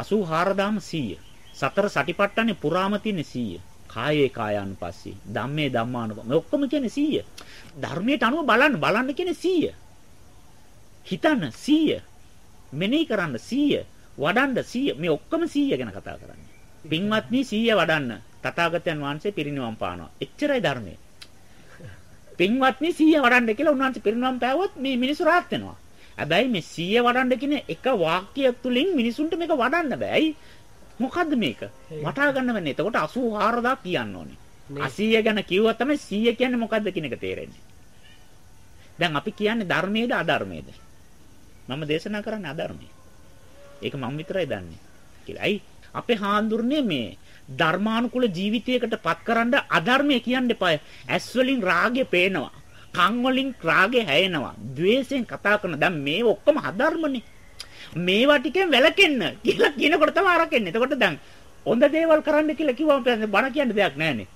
84000ම 100. සතර සටිපට්ඨානේ පුරාම තියෙන 100. කායේ කායානුපස්සී ධම්මේ ධම්මානුප මේ ඔක්කොම කියන්නේ 100. ධර්මයට අනුව බලන්න බලන්න කියන්නේ 100. හිතන්න 100. මෙනෙහි කරන්න 100. වඩන්න 100. මේ ඔක්කොම 100 ගැන කතා කරන්නේ. පින්වත්නි 100 වඩන්න තථාගතයන් වහන්සේ පිරිනිවන් පානවා. එච්චරයි ධර්මයේ. පින්වත්නි 100 වඩන්න කියලා උන්වහන්සේ පිරිනිවන් පෑවොත් මේ මිනිස්සු rahat වෙනවා. හැබැයි මේ 100 වඩන්න කියන එක වාක්‍යයක් තුලින් මිනිසුන්ට මේක වඩන්න බෑ. ඇයි? මොකද්ද මේක? වටහා ගන්න වෙන්නේ. එතකොට 84000 කියන්න ඕනේ. 80 ගැන කිව්වා තමයි 100 කියන්නේ මොකද්ද කියන එක තේරෙන්නේ. දැන් අපි කියන්නේ ධර්මයේද අධර්මයේද? මම දේශනා කරන්නේ අධර්මයේ. ඒක මම විතරයි දන්නේ. කියලා. අයි අපේ හාඳුරන්නේ මේ ධර්මානුකූල ජීවිතයකට පත්කරන අධර්මය කියන්න එපා. ඇස් වලින් රාගය පේනවා. කන් වලින් රාගය හැයෙනවා. द्वේෂයෙන් කතා කරන දැන් මේ ඔක්කොම අධර්මනේ. මේවා ටිකෙන් වැළකෙන්න කියලා කියනකොට තමයි අරකෙන්නේ. එතකොට දැන් හොඳ දේවල් කරන්න කියලා කිව්වම බණ කියන්න දෙයක් නැහැනේ.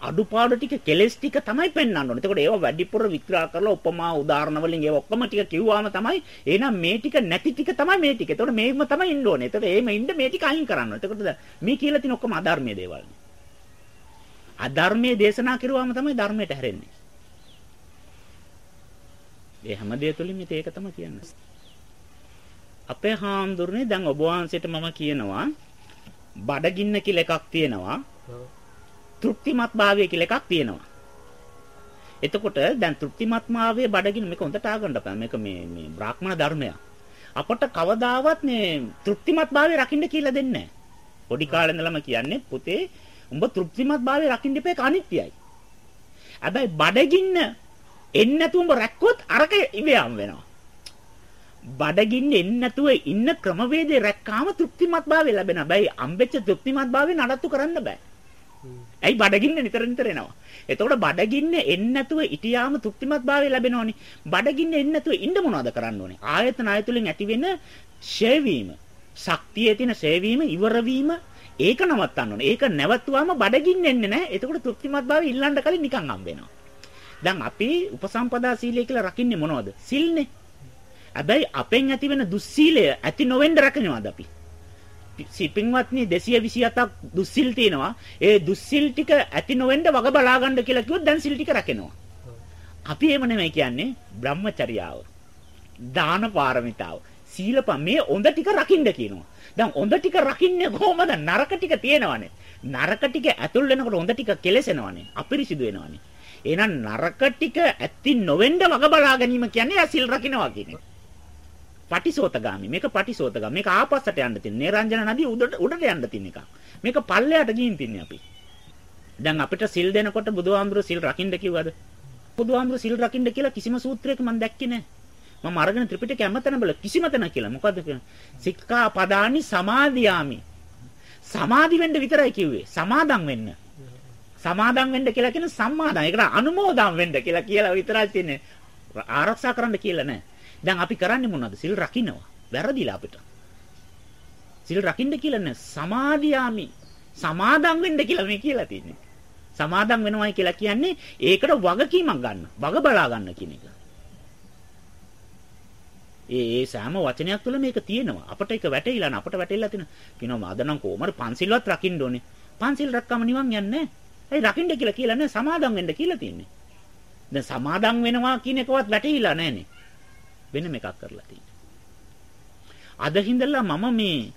අඩුපාඩු ටික කෙලස් ටික තමයි පෙන්වන්න ඕනේ. එතකොට ඒවා වැඩිපුර විග්‍රහ කරලා උපමා උදාහරණ වලින් ඒවා ඔක්කොම ටික කිව්වාම තමයි එහෙනම් මේ ටික නැති ටික තමයි මේ ටික. එතකොට මේම තමයි ඉන්න ඕනේ. එතකොට එහෙම ඉන්න මේ ටික අයින් කරන්න ඕනේ. එතකොට මේ කියලා තියෙන ඔක්කොම අධර්මයේ දේවල්. අධර්මයේ දේශනා කරුවාම තමයි ධර්මයට හැරෙන්නේ. ඒ හැම දෙය තුලින්ම ඒක තමයි කියන්නේ. අපේ හාමුදුරනේ දැන් ඔබ වහන්සේට මම කියනවා බඩගින්න කියලා එකක් තියෙනවා. තෘප්තිමත් භාවය කියලා එකක් තියෙනවා. එතකොට දැන් තෘප්තිමත් භාවයේ බඩගින්න මේක හොඳට ආගන්න බෑ. මේක මේ මේ බ්‍රාහ්මණ ධර්මයක්. අපට කවදාවත් මේ තෘප්තිමත් භාවය රකින්න කියලා දෙන්නේ නැහැ. පොඩි කාලේ ඉඳලම කියන්නේ පුතේ උඹ තෘප්තිමත් භාවය රකින්න ඉපේ අනිත්‍යයි. හැබැයි බඩගින්න එන්නේ නැතුව උඹ රැක්කොත් අරක ඉවයම් වෙනවා. බඩගින්න එන්නේ නැතුව ඉන්න ක්‍රමවේදේ රැක්කාම තෘප්තිමත් භාවය ලැබෙනවා. හැබැයි අම්බෙච්ච තෘප්තිමත් භාවය නඩත්තු කරන්න බෑ. ඇයි බඩගින්න නිතර නිතර එනවා. එතකොට බඩගින්න එන්නේ නැතුව ඉටියාම තෘප්තිමත් භාවය ලැබෙනවනේ. බඩගින්න එන්නේ නැතුව ඉන්න මොනවද කරන්න ඕනේ? ආයතන ආයතුලින් ඇතිවෙන ෂේවීම, ශක්තියේ තියෙන ෂේවීම ඉවර වීම ඒක නවත්තන්න ඕනේ. ඒක නැවතුවාම බඩගින්න එන්නේ නැහැ. එතකොට තෘප්තිමත් භාවය ඉල්ලන්න කලින් නිකන් හම්බ වෙනවා. දැන් අපි උපසම්පදා සීලය කියලා රකින්නේ මොනවද? සිල්නේ. හැබැයි අපෙන් ඇති වෙන දුස්සීලය ඇති නොවෙන්න රැකෙනවද අපි? සිපින්වත්නි 227ක් දුස්සිල් තියෙනවා. ඒ දුස්සිල් ටික ඇති නොවෙන්න වග බලා ගන්න කියලා කිව්වොත් දැන් සිල් ටික රැකෙනවා. අපි එහෙම නෙමෙයි කියන්නේ බ්‍රහ්මචර්යාව. දාන පාරමිතාව. සීලප මේ හොඳ ටික රකින්න කියනවා. දැන් හොඳ ටික රකින්නේ කොහොමද? නරක ටික තියෙනවනේ. නරක ටික ඇතුල් වෙනකොට හොඳ ටික කෙලසෙනවනේ. අපිරිසිදු වෙනවනේ. එහෙනම් නරක ටික ඇති නොවෙන්න වග බලා ගැනීම කියන්නේ සිල් රකින්නවා කියන එක. පටිසෝතගාමි. මේක පටිසෝතගාමි. මේක ආපස්සට යන්න තියෙන. නේරංජන නදිය උඩට උඩට යන්න තියෙන එක. මේක පල්ලයට ගිහින් තින්නේ අපි. දැන් අපිට සිල් දෙනකොට බුදුහාමුදුරු සිල් රකින්න කිව්වද? බුදුහාමුදුරු සිල් රකින්න කියලා කිසිම සූත්‍රයක මම දැක්කේ නැහැ. මම අරගෙන ත්‍රිපිටකය හැමතැන බල කිසිම තැන කියලා. මොකද්ද කියන්නේ? සික්ඛා පදානි සමාදියාමි. සමාදි වෙන්න විතරයි කිව්වේ. සමාදම් වෙන්න. සමාදම් වෙන්න කියලා කියන සම්මාදම්. ඒකට අනුමෝදම් වෙන්න කියලා කියලා විතරයි තියෙන්නේ. ආරක්ෂා කරන්න කියලා නැහැ. දැන් අපි කරන්නේ මොනවද? සිල් රකින්නවා. වැරදිලා අපිට. සිල් රකින්න කියලා නෑ සමාදියාමි. සමාදම් වෙන්න කියලා මේ කියලා තියෙන්නේ. සමාදම් වෙනවයි කියලා කියන්නේ ඒකට වගකීමක් ගන්න. වග බලා ගන්න කියන එක. ඒ ඒ සෑම වචනයක් තුළ මේක තියෙනවා. අපට ඒක වැටහිලා අපට වැටෙලා තියෙන. කියනවා අද නම් කොහමද පන්සිල්වත් රකින්න ඕනේ. පන්සිල් රැක්කම නිවන් යන්නේ නැහැ. ඒ රකින්න කියලා කියලා නෑ සමාදම් වෙන්න කියලා තියෙන්නේ. දැන් සමාදම් වෙනවා කියන එකවත් වැටහිලා නැහනේ. වෙනම එකක් කරලා තියෙන්නේ. අද හිඳලා මම මේ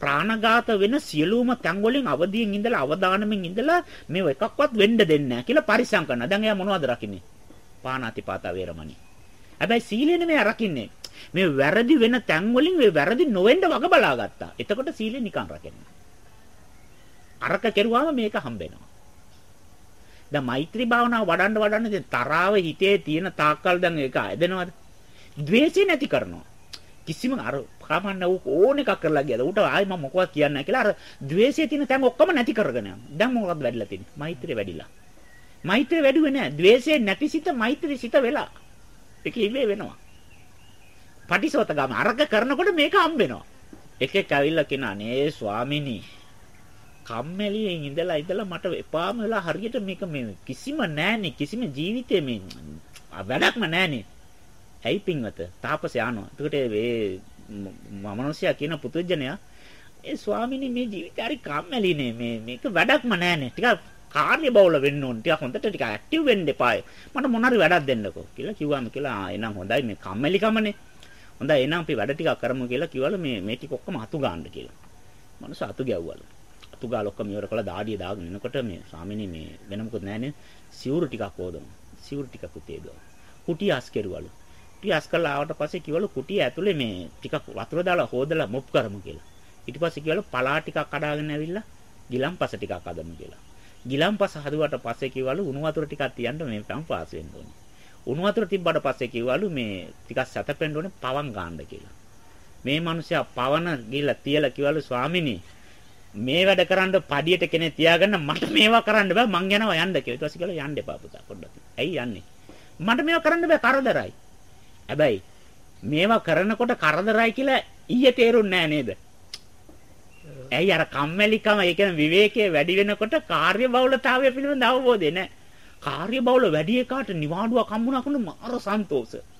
ප්‍රාණඝාත වෙන සියලුම තැන් වලින් අවදියෙන් ඉඳලා අවදානමින් ඉඳලා මේව එකක්වත් වෙන්න දෙන්නේ නැහැ කියලා පරිසම් කරනවා. දැන් එයා මොනවද රකින්නේ? පාණාතිපාත වේරමණී. හැබැයි සීලෙ නෙමෙයි රකින්නේ. මේ වැරදි වෙන තැන් වලින් මේ වැරදි නොවෙන්න වග බලා ගත්තා. එතකොට සීලෙ නිකන් රකින්න. අරක කෙරුවාම මේක හම්බෙනවා. දැන් මෛත්‍රී භාවනාව වඩන්න වඩන්න දැන් තරාව හිතේ තියෙන තාක්කල් දැන් ඒක ඇදෙනවද? ද්වේෂය නැති කරනවා. කිසිම අර කමන්න ඕන එකක් කරලා ගියද ඌට ආයි මම මොකවත් කියන්නේ නැහැ කියලා අර ද්වේෂයේ තියෙන තැන් ඔක්කොම නැති කරගෙන යනවා. දැන් මොකක්ද වැඩිලා තියෙන්නේ? මෛත්‍රිය වැඩිලා. මෛත්‍රිය වැඩිුවේ නැහැ. ද්වේෂයේ නැති සිත මෛත්‍රී සිත වෙලා. ඒක ඉබේ වෙනවා. පටිසෝත ගම අරක කරනකොට මේක හම්බෙනවා. එකෙක් ඇවිල්ලා කියනවා නේ ස්වාමිනී කම්මැලියෙන් ඉඳලා ඉඳලා මට එපාම වෙලා හරියට මේක මේ කිසිම නෑනේ කිසිම ජීවිතේ මේ වැඩක්ම නෑනේ ඇයි පින්වත තාපසය යනවා. එතකොට මේ මමනෝසියා කියන පුතුජනයා ඒ ස්වාමීනි මේ ජීවිතය හරි කම්මැලිනේ මේ මේක වැඩක්ම නැහැනේ. ටිකක් කාර්ය බහුල වෙන්න ඕන. ටිකක් හොඳට ටික ඇක්ටිව් වෙන්න එපායි. මට මොන හරි වැඩක් දෙන්නකෝ කියලා කිව්වම කියලා ආ එනම් හොඳයි මේ කම්මැලිකමනේ. හොඳයි එහෙනම් අපි වැඩ ටිකක් කරමු කියලා කිව්වලු මේ මේ ටික ඔක්කොම අතු ගන්න කියලා. මනුස්ස අතු ගැව්වලු. අතු ගාලා ඔක්කොම ඉවර කළා දාඩිය දාගෙන එනකොට මේ ස්වාමීනි මේ වෙන මොකුත් නැහනේ. සිවුරු ටිකක් ඕදමු. සිවුරු ටිකක් උතේදුවා. කුටි අස් කෙරුවලු. කුටි අස් කරලා ආවට පස්සේ කිව්වලු කුටිය ඇතුලේ මේ ටිකක් වතුර දාලා හොදලා මොප් කරමු කියලා. ඊට පස්සේ කිව්වලු පලා ටිකක් කඩාගෙන ඇවිල්ලා ගිලම්පස ටිකක් අදමු කියලා. ගිලම්පස හදුවට පස්සේ කිව්වලු උණු වතුර ටිකක් තියන්න මේ පම් පාස් වෙන්න ඕනේ. උණු වතුර තිබ්බට පස්සේ කිව්වලු මේ ටිකක් සැතපෙන්න ඕනේ පවන් ගන්න කියලා. මේ මිනිස්සයා පවන ගිහලා තියලා කිව්වලු ස්වාමිනී මේ වැඩ කරන්න පඩියට කෙනෙක් තියාගන්න මට මේවා කරන්න බෑ මං යනවා යන්න කියලා. ඊට පස්සේ කියලා යන්න එපා පුතා පොඩ්ඩක්. ඇයි යන්නේ? මට මේවා කරන්න බෑ කරදරයි. හැබැයි මේවා කරනකොට කරදරයි කියලා ඊයේ තේරුන්නේ නෑ නේද? ඇයි අර කම්මැලිකම ඒ කියන්නේ විවේකයේ වැඩි වෙනකොට කාර්ය බහුලතාවය පිළිබඳ අවබෝධය නැහැ. කාර්ය බහුල වැඩි එකාට නිවාඩුවක් හම්බුනා කරන මාර සන්තෝෂ.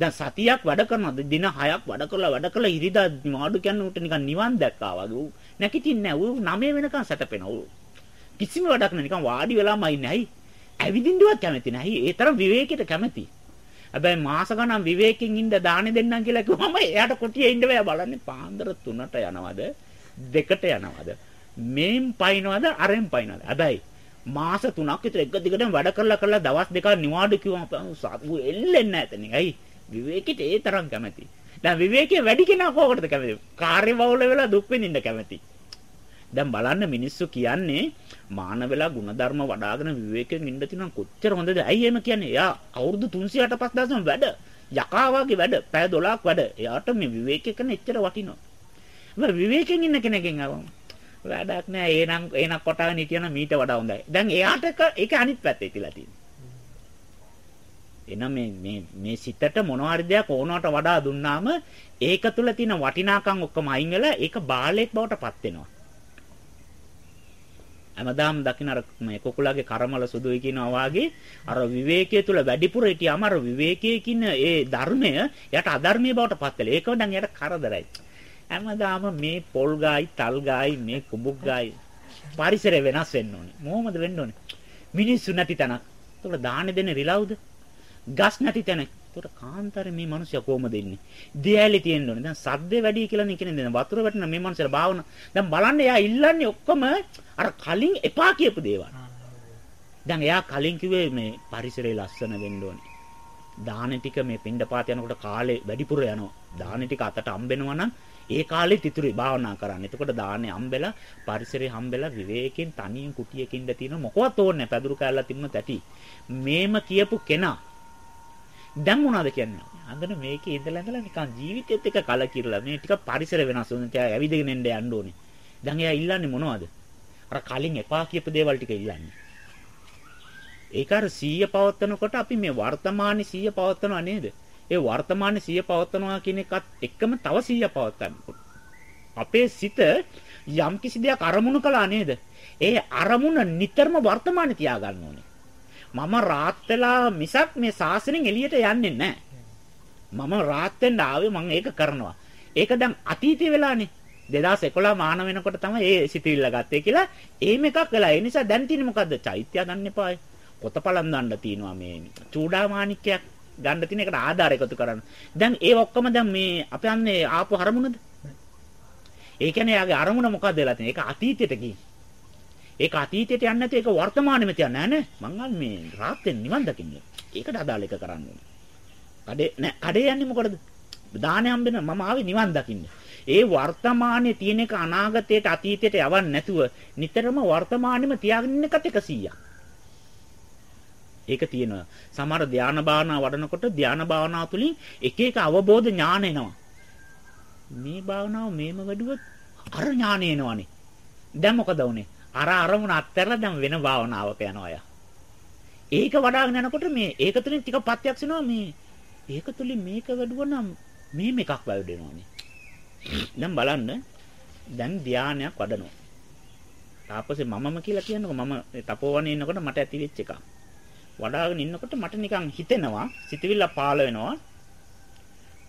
දැන් සතියක් වැඩ කරනවාද දින 6ක් වැඩ කරලා වැඩ කරලා ඉරිදා නිවාඩු කියන්නේ උට නිකන් නිවන් දැක්කා වගේ. ඌ නැගිටින්නේ නැහැ. ඌ 9 වෙනකන් සැතපෙනවා. ඌ කිසිම වැඩක් නැහැ. නිකන් වාඩි වෙලාමයි නැහැ. ඇවිදින්නවත් කැමති නැහැ. ඒ තරම් විවේකයට කැමති. හැබැයි මාස ගණන් විවේකයෙන් ඉන්න දානෙ දෙන්නම් කියලා කිව්වම එයාට කොටියේ ඉන්න බෑ බලන්නේ පාන්දර 3ට යනවද දෙකට යනවද මේන් පයින්නවද අරෙන් පයින්නවද හැබැයි මාස 3ක් විතර එක දිගටම වැඩ කරලා කරලා දවස් දෙකක් නිවාඩු කිව්වම සතු එල්ලෙන්නේ නැතනේ ඇයි විවේකෙට ඒ තරම් කැමති. දැන් විවේකයේ වැඩි කෙනා කෝකටද කැමති? කාර්යබහුල වෙලා දුක් විඳින්න කැමති. දැන් බලන්න මිනිස්සු කියන්නේ මාන වෙලා ಗುಣධර්ම වඩ아가න විවේකයෙන් ඉන්න තිනම් කොච්චර හොඳද? ඇයි එහෙම කියන්නේ? එයා අවුරුදු 300ට 5000 වැඩ. යකා වගේ වැඩ. පැය 12ක් වැඩ. එයාට මේ විවේකයේ කරන එච්චර වටිනවා. මේ විවේකයෙන් ඉන්න කෙනකින් අරන් වැඩක් නෑ. එහෙනම් එහෙනම් කොටාගෙන කියන මීට වඩා හොඳයි. දැන් එයාට ඒක අනිත් පැත්තේ තියලා තියෙනවා. එනම් මේ මේ මේ සිතට මොනවාරි දෙයක් ඕනවට වඩා දුන්නාම ඒක තුල තියෙන වටිනාකම් ඔක්කොම අයින් වෙලා ඒක බාලයක් බවට පත් වෙනවා. හැමදාම දකින්න අර මේ කුකුලාගේ කර්මවල සුදුයි කියනවා වාගේ අර විවේකයේ තුල වැඩිපුර හිටියාම අර විවේකයේ කින ඒ ධර්මය යට අධර්මයේ බවට පත් වෙලා. ඒක නම් යට කරදරයි. හැමදාම මේ පොල් ගායි, තල් ගායි, මේ කුඹුක් ගායි පරිසරය වෙනස් වෙන්න ඕනේ. මොහොමද වෙන්න ඕනේ? මිනිස්සු නැති තැනක්. ඒතකොට දාහනේ දෙන්නේ රිලව්ද? ගස් නැති තැනක්. ඒතකොට කාන්තාරේ මේ මිනිස්සු කොහොමද ඉන්නේ? දියැලි තියෙන්න ඕනේ. දැන් සද්ද වැඩි කියලා නේ කියන්නේ. දැන් වතුර වැටෙන මේ මිනිස්සුලා භාවන. දැන් බලන්න එයා ඉල්ලන්නේ ඔක්කොම අර කලින් එපා කියපු දේවල්. දැන් එයා කලින් කිව්වේ මේ පරිසරය ලස්සන වෙන්න ඕනේ. දාන ටික මේ පින්ඩපාත යනකොට කාලේ වැඩිපුර යනවා. දාන ටික අතට හම්බෙනවා නම් ඒ කාලේ තිතුරේ භාවනා කරන්න. එතකොට දාන්නේ හම්බෙලා පරිසරේ හම්බෙලා විවේකයෙන් තනියෙන් කුටියකින් ඉඳ තියෙන මොකවත් ඕනේ නැහැ. පැදුරු කැල්ලක් තිබුණ තැටි. මේම කියපු කෙනා දැන් මොනවද කියන්නේ? අඳන මේකේ ඉඳලා ඉඳලා නිකන් ජීවිතෙත් එක කලකිරලා මේ ටික පරිසර වෙනස් වුණා. තියා ඇවිදගෙන එන්න යන්න ඕනේ. දැන් එයා ඉල්ලන්නේ මොනවද? අර කලින් එපා කියපු දේවල් ටික ඉල්ලන්නේ. ඒක අර 100 පවත්නකොට අපි මේ වර්තමානයේ 100 පවත්නවා නේද? ඒ වර්තමානයේ 100 පවත්නවා කියන එකත් එක්කම තව 100 පවත්වන්න. අපේ සිත යම් කිසි දෙයක් අරමුණු කළා නේද? ඒ අරමුණ නිතරම වර්තමානයේ තියාගන්න ඕනේ. මම රාත් වෙලා මිසක් මේ සාසනෙන් එළියට යන්නේ නැහැ. මම රාත් වෙන්න ආවේ මම ඒක කරනවා. ඒක දැන් අතීතේ වෙලානේ. 2011 මාන වෙනකොට තමයි ඒ සිතිවිල්ල ගත්තේ කියලා එහෙම එකක් වෙලා. ඒ නිසා දැන් තියෙන්නේ මොකද්ද? චෛත්‍ය ගන්න එපායි. පොතපලම් දාන්න තියෙනවා මේ චූඩා මාණික්කයක් ගන්න තියෙන එකට ආධාර එකතු කරන්න. දැන් ඒ ඔක්කොම දැන් මේ අපි යන්නේ ආපු අරමුණද? ඒ කියන්නේ යාගේ අරමුණ මොකක්ද වෙලා තියෙන්නේ? ඒක අතීතයට ගිහින්. ඒක අතීතයට යන්නේ නැති ඒක වර්තමානෙම තියන්න නෑ නේ. මං මේ රාත්‍රියෙන් නිවන් දකින්නේ. ඒකට අදාළ එක කරන්න ඕනේ. කඩේ නෑ කඩේ යන්නේ මොකටද? දානේ හම්බෙන මම ආවේ නිවන් දකින්න. ඒ වර්තමානයේ තියෙන එක අනාගතයට අතීතයට යවන්නේ නැතුව නිතරම වර්තමානෙම තියාගෙන ඉන්න එකට 100ක්. ඒක තියෙනවා. සමහර ධානා භාවනා වඩනකොට ධානා භාවනාව තුළින් එක එක අවබෝධ ඥාන එනවා. මේ භාවනාව මේම වැඩුවොත් අර ඥාන එනවනේ. දැන් මොකද වුනේ? අර අරමුණ අත්හැරලා දැන් වෙන භාවනාවක යනවා අය. ඒක වඩාගෙන යනකොට මේ ඒක තුලින් ටික ප්‍රත්‍යක්ෂ වෙනවා මේ ඒක තුලින් මේක වැඩුවනම් මේ මේකක් වැඩෙනවානේ. දැන් බලන්න දැන් ධානයක් වඩනවා. තාපසේ මමම කියලා කියනකො මම තපෝවනේ ඉන්නකොට මට ඇති වෙච්ච එකක්. වඩාගෙන ඉන්නකොට මට නිකන් හිතෙනවා සිතවිල්ල පාළ වෙනවා.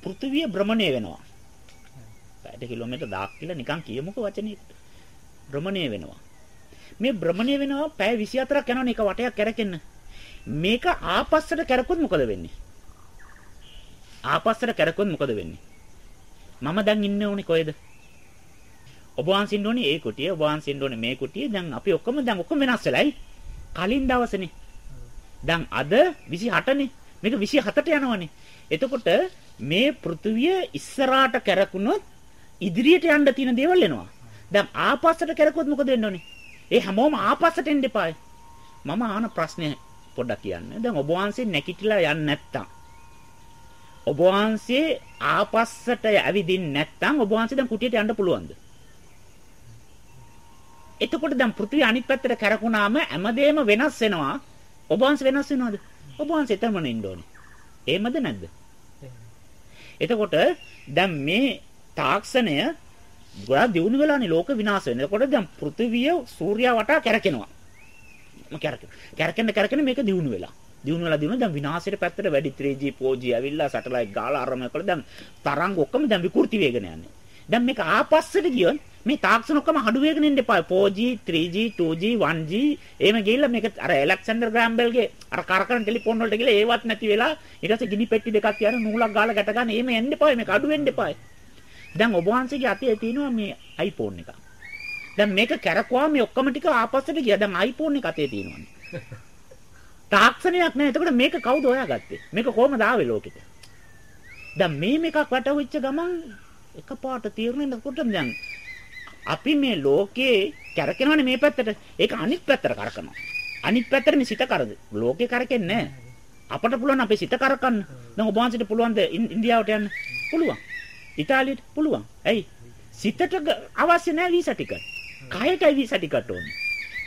පෘථිවිය භ්‍රමණය වෙනවා. පැයට කිලෝමීටර් 1000ක් කියලා නිකන් කියමුකෝ වචනේ. භ්‍රමණය වෙනවා. මේ භ්‍රමණය වෙනවා පැය 24ක් යනවනේ එක වටයක් කැරකෙන්න. මේක ආපස්සට කැරකුවොත් මොකද වෙන්නේ? ආපස්සට කැරකුවොත් මොකද වෙන්නේ? මම දැන් ඉන්න ඕනේ කොහෙද? ඔබ වහන්සින්න ඕනේ ඒ කුටිය, ඔබ වහන්සින්න ඕනේ මේ කුටිය. දැන් අපි ඔක්කොම දැන් ඔක්කොම වෙනස් වෙලයි. කලින් දවසනේ. දැන් අද 28නේ. මේක 27ට යනවනේ. එතකොට මේ පෘථුවිය ඉස්සරහට කැරකුණොත් ඉදිරියට යන්න තියෙන දේවල් එනවා. දැන් ආපස්සට කැරකුවොත් මොකද වෙන්න ඕනේ? ඒ හැමෝම ආපස්සට එන්න එපායි. මම ආන ප්‍රශ්නේ පොඩ්ඩක් කියන්න. දැන් ඔබ වහන්සේ නැකිටලා යන්නේ නැත්තම් ඔබ වහන්සේ ආපස්සට ඇවිදින් නැත්තම් ඔබ වහන්සේ දැන් කුටියට යන්න පුළුවන්ද? එතකොට දැන් පෘථිවිය අනිත් පැත්තට කැරකුණාම හැමදේම වෙනස් වෙනවා. ඔබ වහන්සේ වෙනස් වෙනවද? ඔබ වහන්සේ එතනම ඉන්න ඕනේ. එහෙමද නැද්ද? එතකොට දැන් මේ තාක්ෂණය ගොඩාක් දියුණු වෙලානේ ලෝක විනාශ වෙන්නේ. එතකොට දැන් පෘථිවිය සූර්යයා වටා කැරකෙනවා. කැරකෙන. කැරකෙන්න කැරකෙන මේක දියුණු වෙලා. දියුණු වෙලා දියුණු දැන් විනාශයට පැත්තට වැඩි 3G 4G ඇවිල්ලා සැටලයිට් ගාලා ආරම්භ කළා. දැන් තරංග ඔක්කොම දැන් විකෘති වේගන යන්නේ. දැන් මේක ආපස්සට ගියොත් මේ තාක්ෂණ ඔක්කොම අඩු වෙගෙන ඉන්න එපා 4G 3G 2G 1G එහෙම ගිහිල්ලා මේක අර ඇලෙක්සැන්ඩර් ග්‍රෑම් බෙල්ගේ අර කරකරන ටෙලිෆෝන් වලට ගිහලා ඒවත් නැති වෙලා ඊට පස්සේ ගිනි පෙට්ටි දෙකක් තියන නූලක් ගාලා ගැට ගන්න එහෙම එන්න එපා මේක අඩු වෙන්න එපා දැන් ඔබ වහන්සේගේ අතේ තියෙනවා මේ iPhone එක දැන් මේක කැරකුවා මේ ඔක්කොම ටික ආපස්සට ගියා දැන් iPhone එක අතේ තියෙනවානේ තාක්ෂණයක් නෑ එතකොට මේක කවුද හොයාගත්තේ මේක කොහමද ආවේ ලෝකෙට දැන් මේ මේකක් වැටවෙච්ච ගමන් එකපාරට තීරණය නකොට දැන් අපි මේ ලෝකේ කැරකෙනවනේ මේ පැත්තට. ඒක අනිත් පැත්තට කරකනවා. අනිත් පැත්තට මේ සිත කරද. ලෝකේ කරකෙන්නේ අපට පුළුවන් අපේ සිත කරකන්න. දැන් ඔබ වහන්සේට පුළුවන් ද ඉන්දියාවට යන්න? පුළුවන්. ඉතාලියට පුළුවන්. ඇයි? සිතට අවශ්‍ය නැහැ වීසා ටික. කයටයි වීසා ටිකට ඕනේ.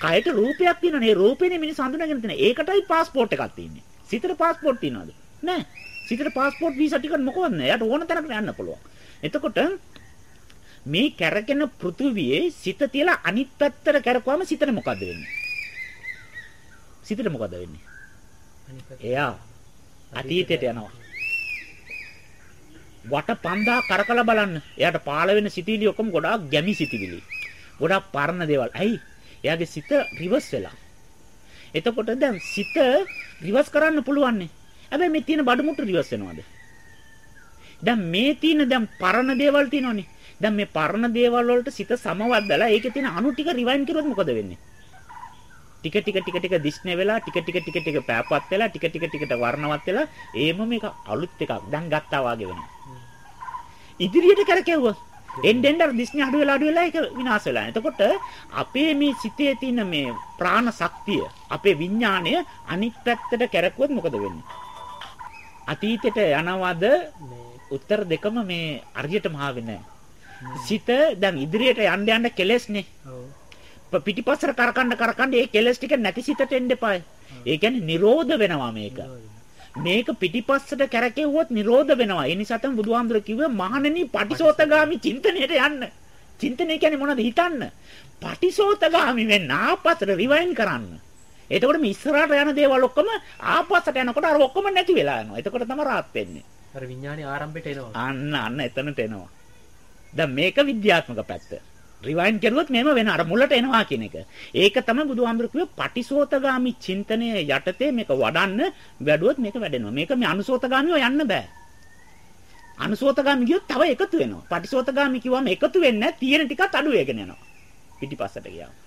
කයට රූපයක් තියෙනනේ. රූපේනේ මිනිස් හඳුනාගෙන තියෙන. ඒකටයි પાස්පෝර්ට් එකක් තියෙන්නේ. සිතට પાස්පෝර්ට් තියනවද? නැහැ. සිතට પાස්පෝර්ට් වීසා ටික මොකවත් නැහැ. යාට ඕන තැනකට යන්න පුළුවන්. එතකොට මේ කැරකෙන පෘථුවියේ සිත තියලා අනිත් පැත්තට කැරකුවම සිතට මොකද වෙන්නේ? සිතට මොකද වෙන්නේ? එයා අතීතයට යනවා. වට පන්දා කරකලා බලන්න. එයාට පාළ වෙන සිතිවිලි ඔක්කොම ගොඩාක් ගැමි සිතිවිලි. ගොඩාක් පරණ දේවල්. ඇයි? එයාගේ සිත රිවර්ස් වෙලා. එතකොට දැන් සිත රිවර්ස් කරන්න පුළුවන් නේ. හැබැයි මේ තියෙන බඩු මුට්ටු රිවර්ස් වෙනවද? දැන් මේ තියෙන දැන් පරණ දේවල් තියෙනවනේ. දැන් මේ පරණ දේවල් වලට සිත සමවද්දලා ඒකේ තියෙන අණු ටික රිවයින් කරුවොත් මොකද වෙන්නේ? ටික ටික ටික ටික දිස්නේ වෙලා ටික ටික ටික ටික පෑපත් වෙලා ටික ටික ටිකට වර්ණවත් වෙලා ඒම මේක අලුත් එකක් දැන් ගත්තා වාගේ වෙනවා. ඉදිරියට කරකෙව්වොත් එන්න එන්න අර දිස්නේ අඩු වෙලා අඩු වෙලා ඒක විනාශ වෙලා. එතකොට අපේ මේ සිතේ තියෙන මේ ප්‍රාණ ශක්තිය අපේ විඥාණය අනිත් පැත්තට කරකුවොත් මොකද වෙන්නේ? අතීතයට යනවද උත්තර දෙකම මේ අරියටම ආවේ නැහැ. සිත දැන් ඉදිරියට යන්න යන්න කෙලස්නේ. ඔව්. පිටිපස්සට කරකණ්ඩ කරකණ්ඩ ඒ කෙලස් ටික නැති සිතට එන්න එපායි. ඒ කියන්නේ නිරෝධ වෙනවා මේක. මේක පිටිපස්සට කැරකෙව්වොත් නිරෝධ වෙනවා. ඒ නිසා තමයි බුදුහාමුදුර කිව්වේ මහණෙනි පටිසෝතගාමි චින්තනයට යන්න. චින්තනය කියන්නේ මොනවද හිතන්න? පටිසෝතගාමි වෙන්න ආපස්සට රිවයින් කරන්න. එතකොට මේ ඉස්සරහට යන දේවල් ඔක්කොම ආපස්සට යනකොට අර ඔක්කොම නැති වෙලා යනවා. එතකොට තමයි rahat වෙන්නේ. අර විඥානේ ආරම්භයට එනවා. අන්න අන්න එතනට එනවා. දැන් මේක විද්‍යාත්මක පැත්ත. රිවයින් කරුවොත් මෙහෙම වෙන අර මුලට එනවා කියන එක. ඒක තමයි බුදුහාමුදුරු කිව්වේ පටිසෝතගාමි චින්තනය යටතේ මේක වඩන්න වැඩුවොත් මේක වැඩෙනවා. මේක මේ අනුසෝතගාමිව යන්න බෑ. අනුසෝතගාමි ගියොත් තව එකතු වෙනවා. පටිසෝතගාමි කිව්වම එකතු වෙන්නේ නැහැ. තියෙන ටිකත් අඩු වෙගෙන යනවා. පිටිපස්සට ගියාම.